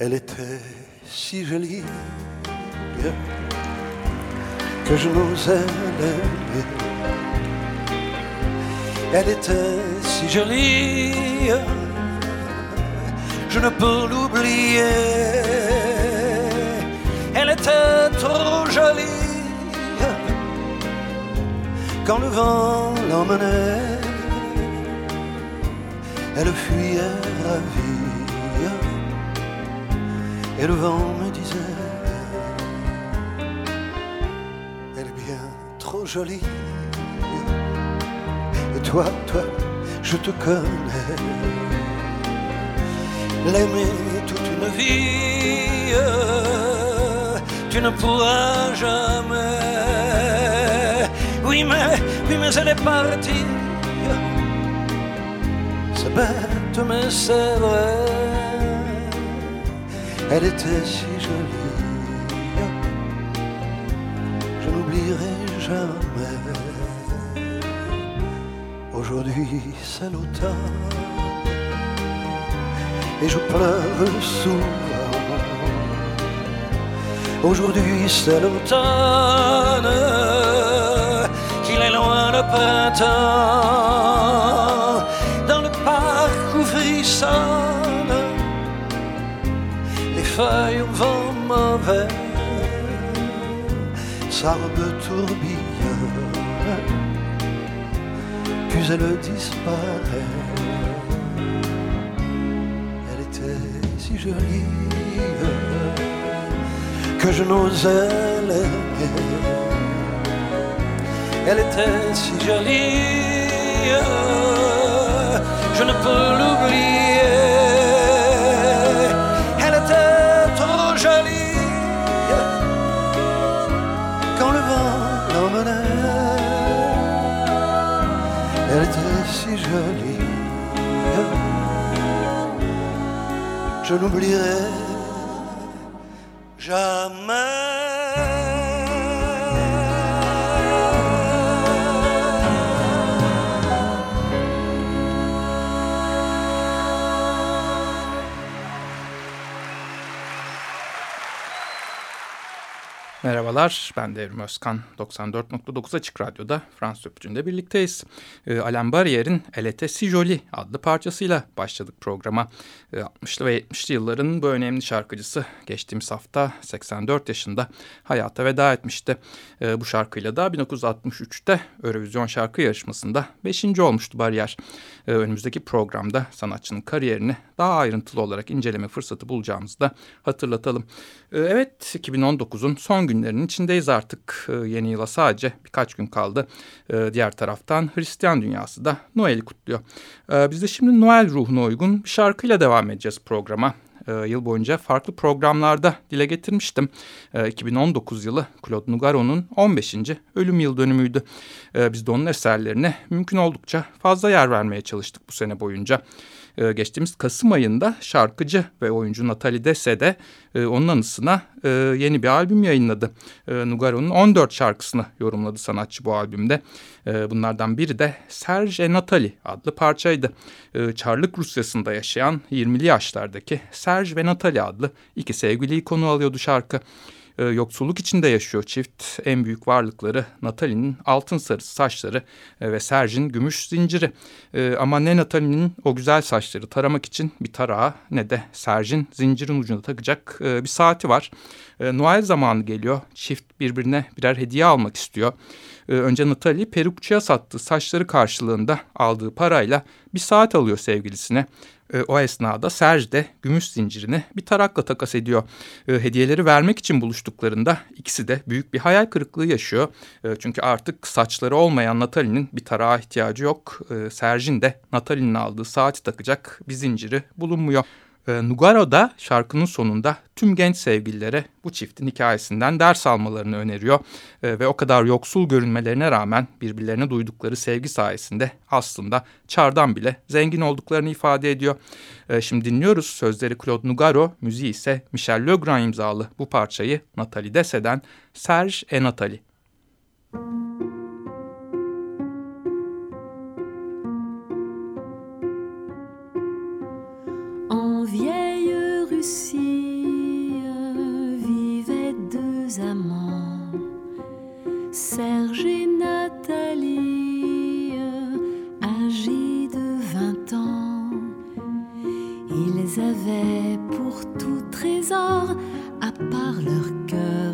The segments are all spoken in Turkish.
Elle était si jolie que je n'osais l'aimer. Elle était si jolie, je ne peux l'oublier. Elle était trop jolie quand le vent l'emmenait. Elle fuyait ravie et le vent me disait Elle est bien trop jolie. Et toi, toi, je te connais. L'aimer toute une vie, tu ne pourras jamais. Oui, mais, oui, mais elle est partie. C'est bête, mais c'est vrai. Elle était si jolie. Je n'oublierai jamais. Aujourd'hui, c'est l'automne. Et je pleure souvent. Aujourd'hui, c'est l'automne. Qu'il est loin le printemps. Dans le parc où feuilles au vent mauvais. Sa robe tourbillonne, puis elle disparaît. Elle était si jolie que je n'osais l'aimer. Elle était si jolie, je ne peux l'oublier. Elle était si jolie, je n'oublierai jamais. Merhabalar, ben Devrim Özkan. 94.9 Açık Radyo'da Fransız Öpücü'nde birlikteyiz. E, Alain Barrier'in Elete Si Jolie adlı parçasıyla başladık programa. E, 60'lı ve 70'li yılların bu önemli şarkıcısı geçtiğimiz hafta 84 yaşında hayata veda etmişti. E, bu şarkıyla da 1963'te Eurovision şarkı yarışmasında 5. olmuştu Barrier. E, önümüzdeki programda sanatçının kariyerini daha ayrıntılı olarak inceleme fırsatı bulacağımızı da hatırlatalım. E, evet, 2019'un son günlerinin içindeyiz artık. E, yeni yıla sadece birkaç gün kaldı. E, diğer taraftan Hristiyan dünyası da Noel'i kutluyor. E, biz de şimdi Noel ruhuna uygun bir şarkıyla devam edeceğiz programa. Yıl boyunca farklı programlarda dile getirmiştim. E, 2019 yılı Claude Nougaro'nun 15. ölüm yıl dönümüydü. Biz de onun eserlerine mümkün oldukça fazla yer vermeye çalıştık bu sene boyunca. Ee, geçtiğimiz Kasım ayında şarkıcı ve oyuncu Natalie Desse de e, onun anısına e, yeni bir albüm yayınladı. E, Nugaro'nun 14 şarkısını yorumladı sanatçı bu albümde. E, bunlardan biri de Serge Natalie adlı parçaydı. E, Çarlık Rusyası'nda yaşayan 20'li yaşlardaki Serge ve Natalie adlı iki sevgiliyi konu alıyordu şarkı. E, yoksulluk içinde yaşıyor çift. En büyük varlıkları Natalie'nin altın sarısı saçları e, ve Serge'in gümüş zinciri. E, ama ne Natalie'nin o güzel saçları taramak için bir tarağı ne de Serge'in zincirin ucunda takacak e, bir saati var. E, Noel zamanı geliyor. Çift birbirine birer hediye almak istiyor. E, önce Natalie perukçuya sattığı saçları karşılığında aldığı parayla bir saat alıyor sevgilisine. E, o esnada Serge de gümüş zincirini bir tarakla takas ediyor. E, hediyeleri vermek için buluştuklarında ikisi de büyük bir hayal kırıklığı yaşıyor. Çünkü artık saçları olmayan Natalie'nin bir tarağa ihtiyacı yok. E, Serge'in de Natalie'nin aldığı saati takacak bir zinciri bulunmuyor. E, Nugaro şarkının sonunda tüm genç sevgililere bu çiftin hikayesinden ders almalarını öneriyor. E, ve o kadar yoksul görünmelerine rağmen birbirlerine duydukları sevgi sayesinde aslında çardan bile zengin olduklarını ifade ediyor. E, şimdi dinliyoruz sözleri Claude Nougaro, müziği ise Michel Legrand imzalı bu parçayı Nathalie Desse'den Serge et Nathalie. Trésor, à part leur cœur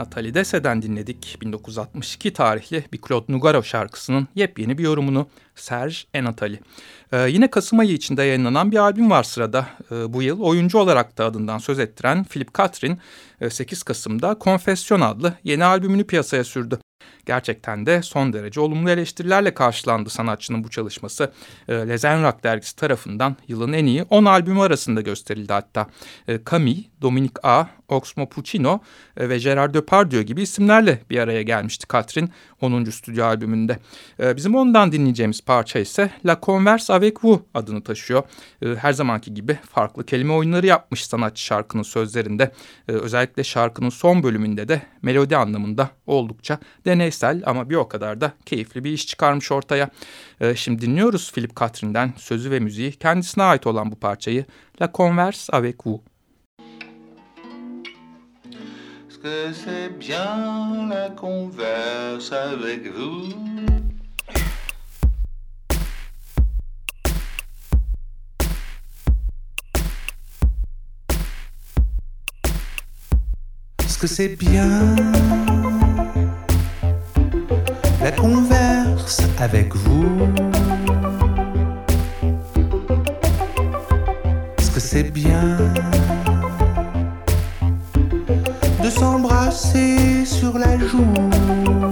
Nathalie Dese'den dinledik 1962 tarihli bir Claude Nougaro şarkısının yepyeni bir yorumunu Serge et Nathalie. Ee, yine Kasım ayı içinde yayınlanan bir albüm var sırada. Ee, bu yıl oyuncu olarak da adından söz ettiren Philip Catherine e, 8 Kasım'da Confession adlı yeni albümünü piyasaya sürdü. Gerçekten de son derece olumlu eleştirilerle karşılandı sanatçının bu çalışması. E, Lezen Rock dergisi tarafından yılın en iyi 10 albümü arasında gösterildi hatta. E, Camille, Dominic A, Oxmo Puccino e, ve Gerard Depardieu gibi isimlerle bir araya gelmişti Catherine 10. stüdyo albümünde. E, bizim ondan dinleyeceğimiz parça ise La Converse avec vous adını taşıyor. Her zamanki gibi farklı kelime oyunları yapmış sanatçı şarkının sözlerinde. Özellikle şarkının son bölümünde de melodi anlamında oldukça deneysel ama bir o kadar da keyifli bir iş çıkarmış ortaya. E, şimdi dinliyoruz Philip Catherine'den sözü ve müziği kendisine ait olan bu parçayı La Converse avec vous. Que c'est bien la converse avec vous Est-ce que c'est bien la converse avec vous Est-ce que c'est bien de s'embrasser sur la joue?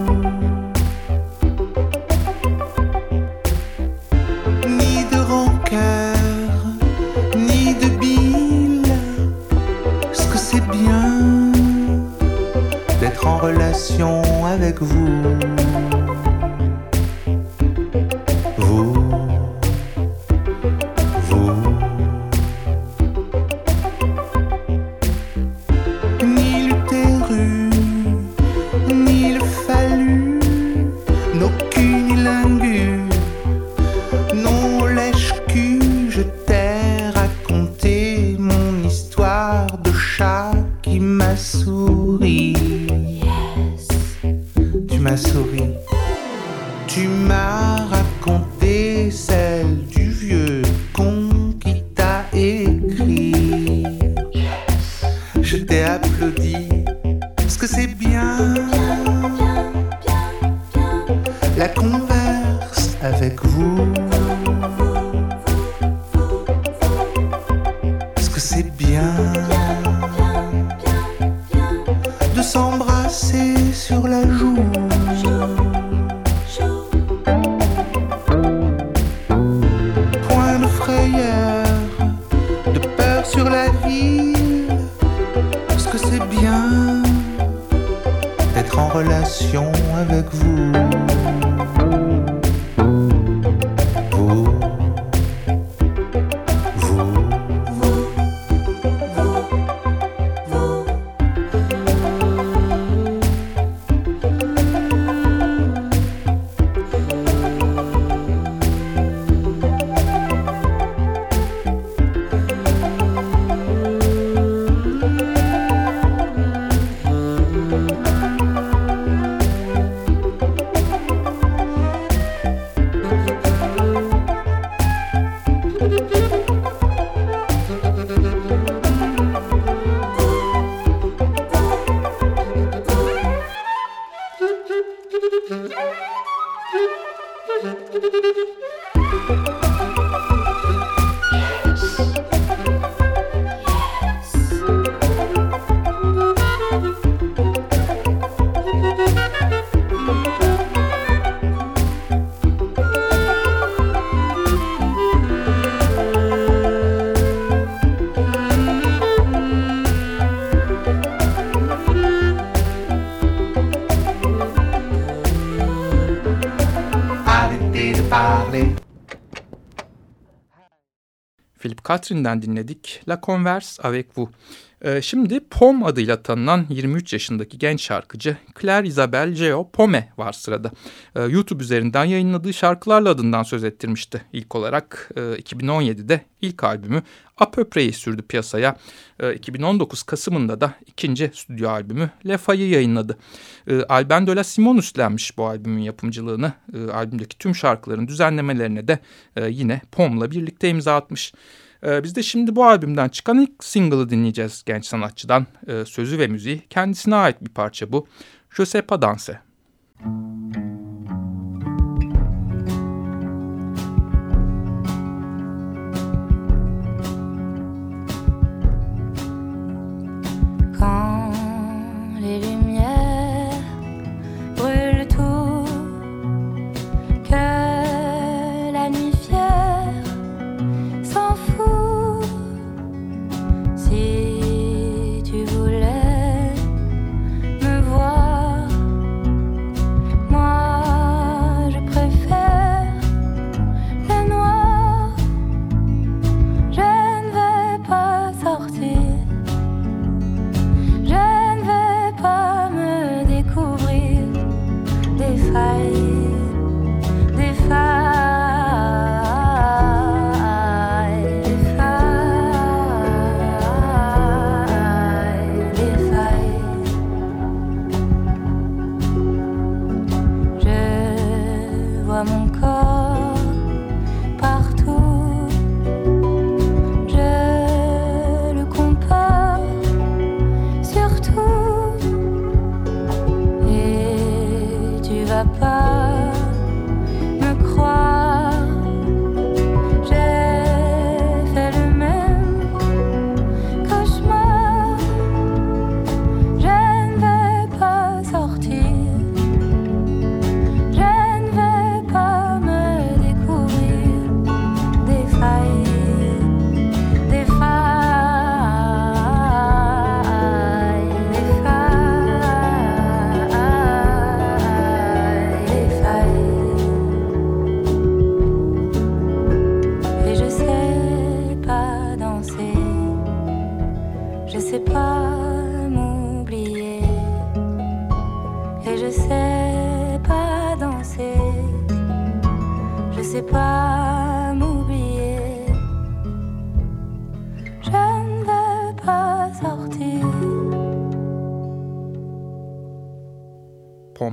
Que c'est bien d'être en relation avec. Vous, Catherine'den dinledik La Converse avec vous. Ee, şimdi Pom adıyla tanınan 23 yaşındaki genç şarkıcı Claire Isabel Geo Pome var sırada. Ee, YouTube üzerinden yayınladığı şarkılarla adından söz ettirmişti. İlk olarak e, 2017'de ilk albümü Apöpre'yi sürdü piyasaya. Ee, 2019 Kasım'ında da ikinci stüdyo albümü Le Fay'ı yayınladı. Ee, Alben de la Simon üstlenmiş bu albümün yapımcılığını. Ee, albümdeki tüm şarkıların düzenlemelerine de e, yine Pom'la birlikte imza atmış. Ee, biz de şimdi bu albümden çıkan ilk single'ı dinleyeceğiz genç sanatçıdan. Ee, sözü ve müziği kendisine ait bir parça bu. Je sais danser. Quand mon corps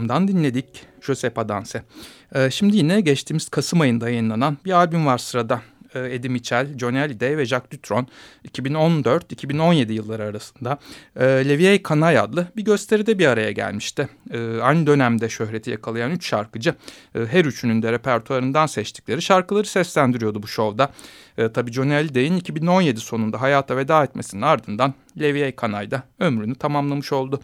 Pom'dan dinledik Josepa Danse. Ee, şimdi yine geçtiğimiz Kasım ayında yayınlanan bir albüm var sırada. Ee, Eddie Mitchell, Johnny Hallyday ve Jacques Dutron 2014-2017 yılları arasında e, Levier Canaille adlı bir gösteride bir araya gelmişti. E, aynı dönemde şöhreti yakalayan üç şarkıcı e, her üçünün de repertuarından seçtikleri şarkıları seslendiriyordu bu şovda. E, tabii Johnny Hallyday'in 2017 sonunda hayata veda etmesinin ardından Levier Canaille da ömrünü tamamlamış oldu.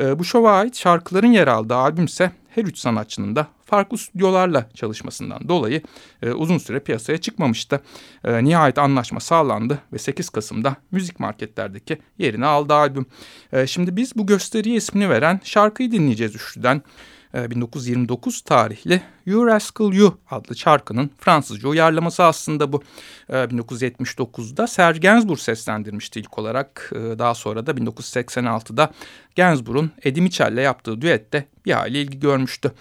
E, bu şova ait şarkıların yer aldığı albüm ise her üç sanatçının da farklı stüdyolarla çalışmasından dolayı e, uzun süre piyasaya çıkmamıştı. E, nihayet anlaşma sağlandı ve 8 Kasım'da müzik marketlerdeki yerini aldı albüm. E, şimdi biz bu gösteriye ismini veren şarkıyı dinleyeceğiz üçlüden. 1929 e, tarihli You Rascal You adlı şarkının Fransızca uyarlaması aslında bu. 1979'da e, Serge Gainsbourg seslendirmişti ilk olarak. E, daha sonra da 1986'da Gainsbourg'un Eddie Mitchell'le yaptığı düette bir hali ilgi görmüştü.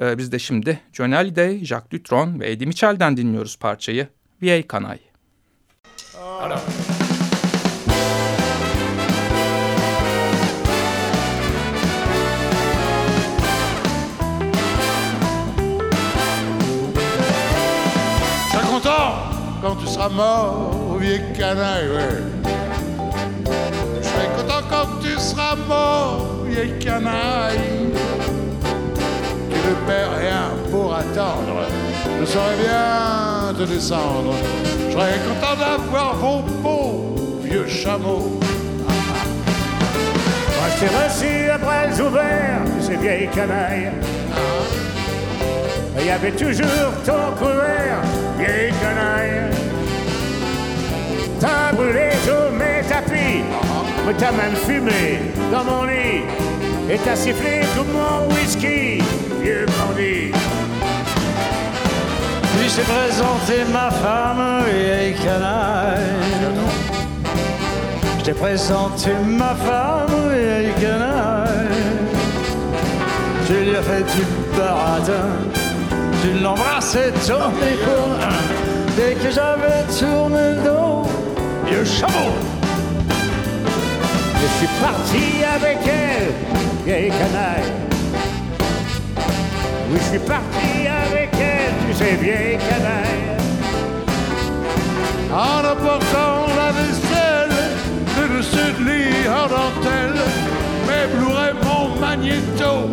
Biz de şimdi John Hallyday, Jacques Dutron ve Eddie Mitchell'den dinliyoruz parçayı Vieille Canaille. Alors. Quand tu seras mort, vieux canaille, ouais. Je serai content quand tu seras mort, vieille canaille. Tu ne perds rien pour attendre, je saurais bien te descendre. Je serais content d'avoir vos beaux vieux chameaux. Moi je t'ai reçu après les ouverts, ces vieilles canailles. Il y avait toujours ton couvert, vieille canaille. T'as brûlé tous mes tapis, mais t'as même fumé dans mon lit. Et t'as sifflé tout mon whisky, vieux bandit. Puis j'ai présenté ma femme, vieille canaille. Je t'ai présenté ma femme, vieille canaille. Je lui ai fait du baratin, tu l'embrassais ton épaule. Dès que j'avais tourné le dos, chameau. Je suis parti avec elle, vieille canaille. Oui, je suis parti avec elle, tu sais, vieille canaille. En apportant la vaisselle, de lit en dentelle, mes Blu-ray, mon magnéto,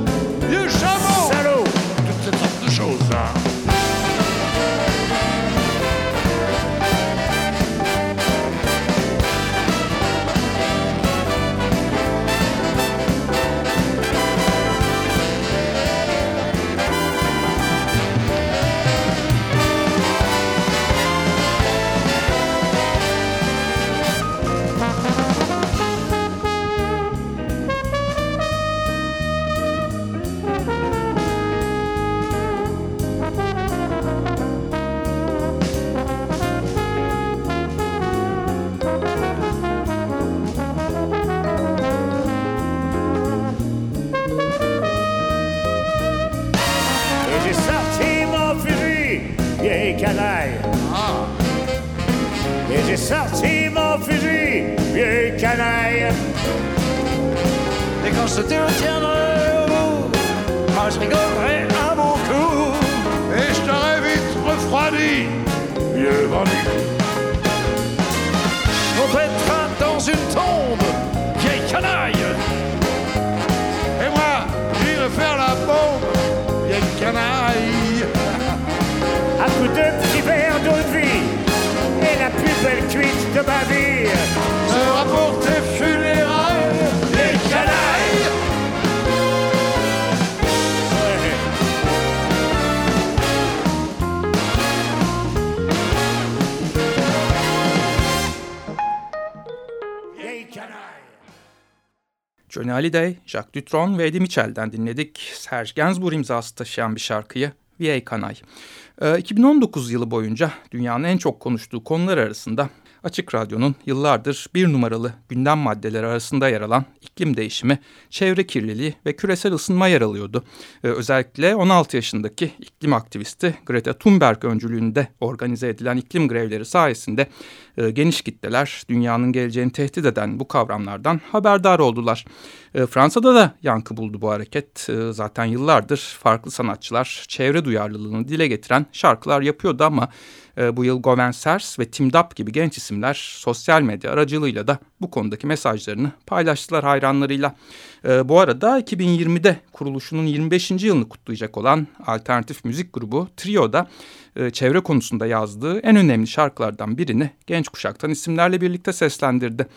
sorti mon fusil, vieux canaille. Et quand je te retiendrai au bout, moi je rigolerai à mon coup. Et je t'aurai vite refroidi, vieux bandit. On pètera dans une tombe, vieille canaille. Et moi, j'irai faire la bombe, vieille canaille. Belle cuite de ma vie sera pour tes funérailles les canailles. Johnny Hallyday, Jacques Dutronc ve Eddie Mitchell'den dinledik. Serge Gainsbourg imzası taşıyan bir şarkıyı Vieille Canaille. 2019 ee, yılı boyunca dünyanın en çok konuştuğu konular arasında Açık Radyo'nun yıllardır bir numaralı gündem maddeleri arasında yer alan iklim değişimi, çevre kirliliği ve küresel ısınma yer alıyordu. Ee, özellikle 16 yaşındaki iklim aktivisti Greta Thunberg öncülüğünde organize edilen iklim grevleri sayesinde e, geniş kitleler dünyanın geleceğini tehdit eden bu kavramlardan haberdar oldular. E, Fransa'da da yankı buldu bu hareket. E, zaten yıllardır farklı sanatçılar çevre duyarlılığını dile getiren şarkılar yapıyordu ama bu yıl Goven Sers ve Tim Dap gibi genç isimler sosyal medya aracılığıyla da bu konudaki mesajlarını paylaştılar hayranlarıyla. Bu arada 2020'de kuruluşunun 25. yılını kutlayacak olan alternatif müzik grubu Trio'da e, çevre konusunda yazdığı en önemli şarkılardan birini genç kuşaktan isimlerle birlikte seslendirdi.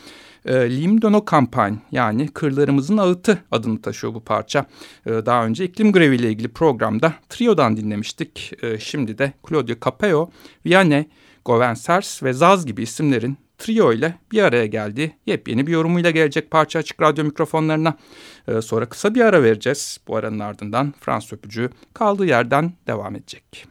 E, Lim Dono Kampany yani Kırlarımızın Ağıtı adını taşıyor bu parça. E, daha önce iklim greviyle ilgili programda Trio'dan dinlemiştik. E, şimdi de Claudio Capeo, Vianney, Goven Sers ve Zaz gibi isimlerin trio ile bir araya geldiği yepyeni bir yorumuyla gelecek parça açık radyo mikrofonlarına. Ee, sonra kısa bir ara vereceğiz. Bu aranın ardından Fransız öpücüğü kaldığı yerden devam edecek.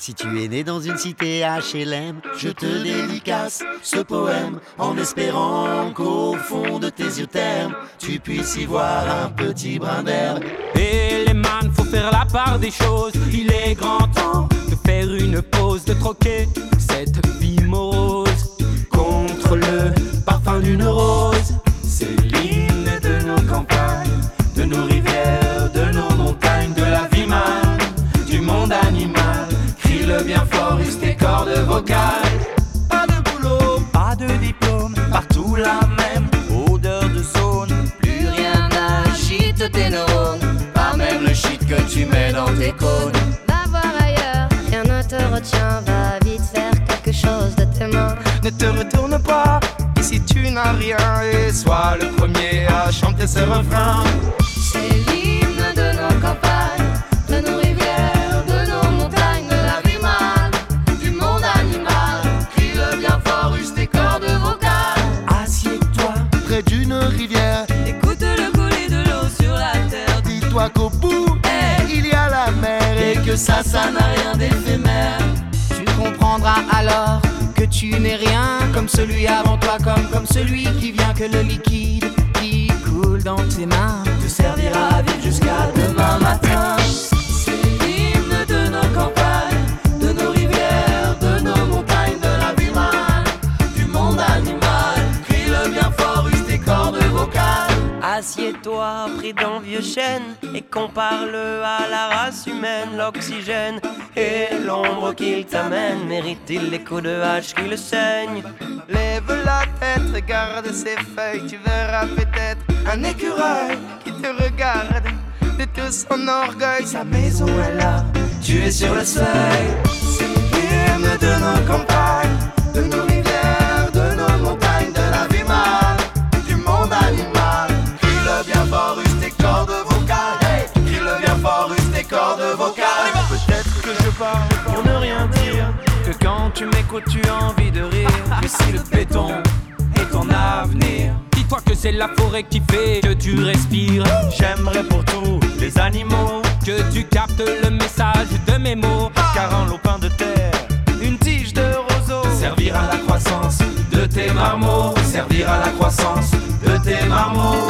Si tu es né dans une cité HLM, je te dédicace ce poème en espérant qu'au fond de tes yeux termes, tu puisses y voir un petit brin d'herbe. Et les man, faut faire la part des choses. Il est grand temps de faire une pause, de troquer cette vie morose contre le parfum d'une rose. Pas de boulot, pas de diplôme, partout la même odeur de zone. Plus rien n'agite tes neurones, Pas même le shit que tu mets dans tes cônes. va voir ailleurs, rien ne te retient, va vite faire quelque chose de tes mains. Ne te retourne pas, ici tu n'as rien et sois le premier à chanter ce refrain. C'est ça, ça n'a rien d'éphémère. Tu comprendras alors que tu n'es rien comme celui avant toi, comme, comme celui qui vient que le liquide qui coule dans tes mains te servira à vivre jusqu'à demain matin. Pris d'un vieux chêne et compare-le à la race humaine. L'oxygène et l'ombre qu'il t'amène mérite-t-il les coups de hache qui le saignent? Lève la tête, regarde ses feuilles, tu verras peut-être un écureuil qui te regarde de tout son orgueil. Sa maison est là, tu es sur le seuil. C'est de nos campagnes, de nos quand tu as envie de rire. Mais si le béton est ton avenir, Dis-toi que c'est la forêt qui fait que tu respires. j'aimerais pour tous les animaux. Que tu captes le message de mes mots. Car un lopin de terre, une tige de roseau, servir à la croissance de tes marmots, servir à la croissance de tes marmots.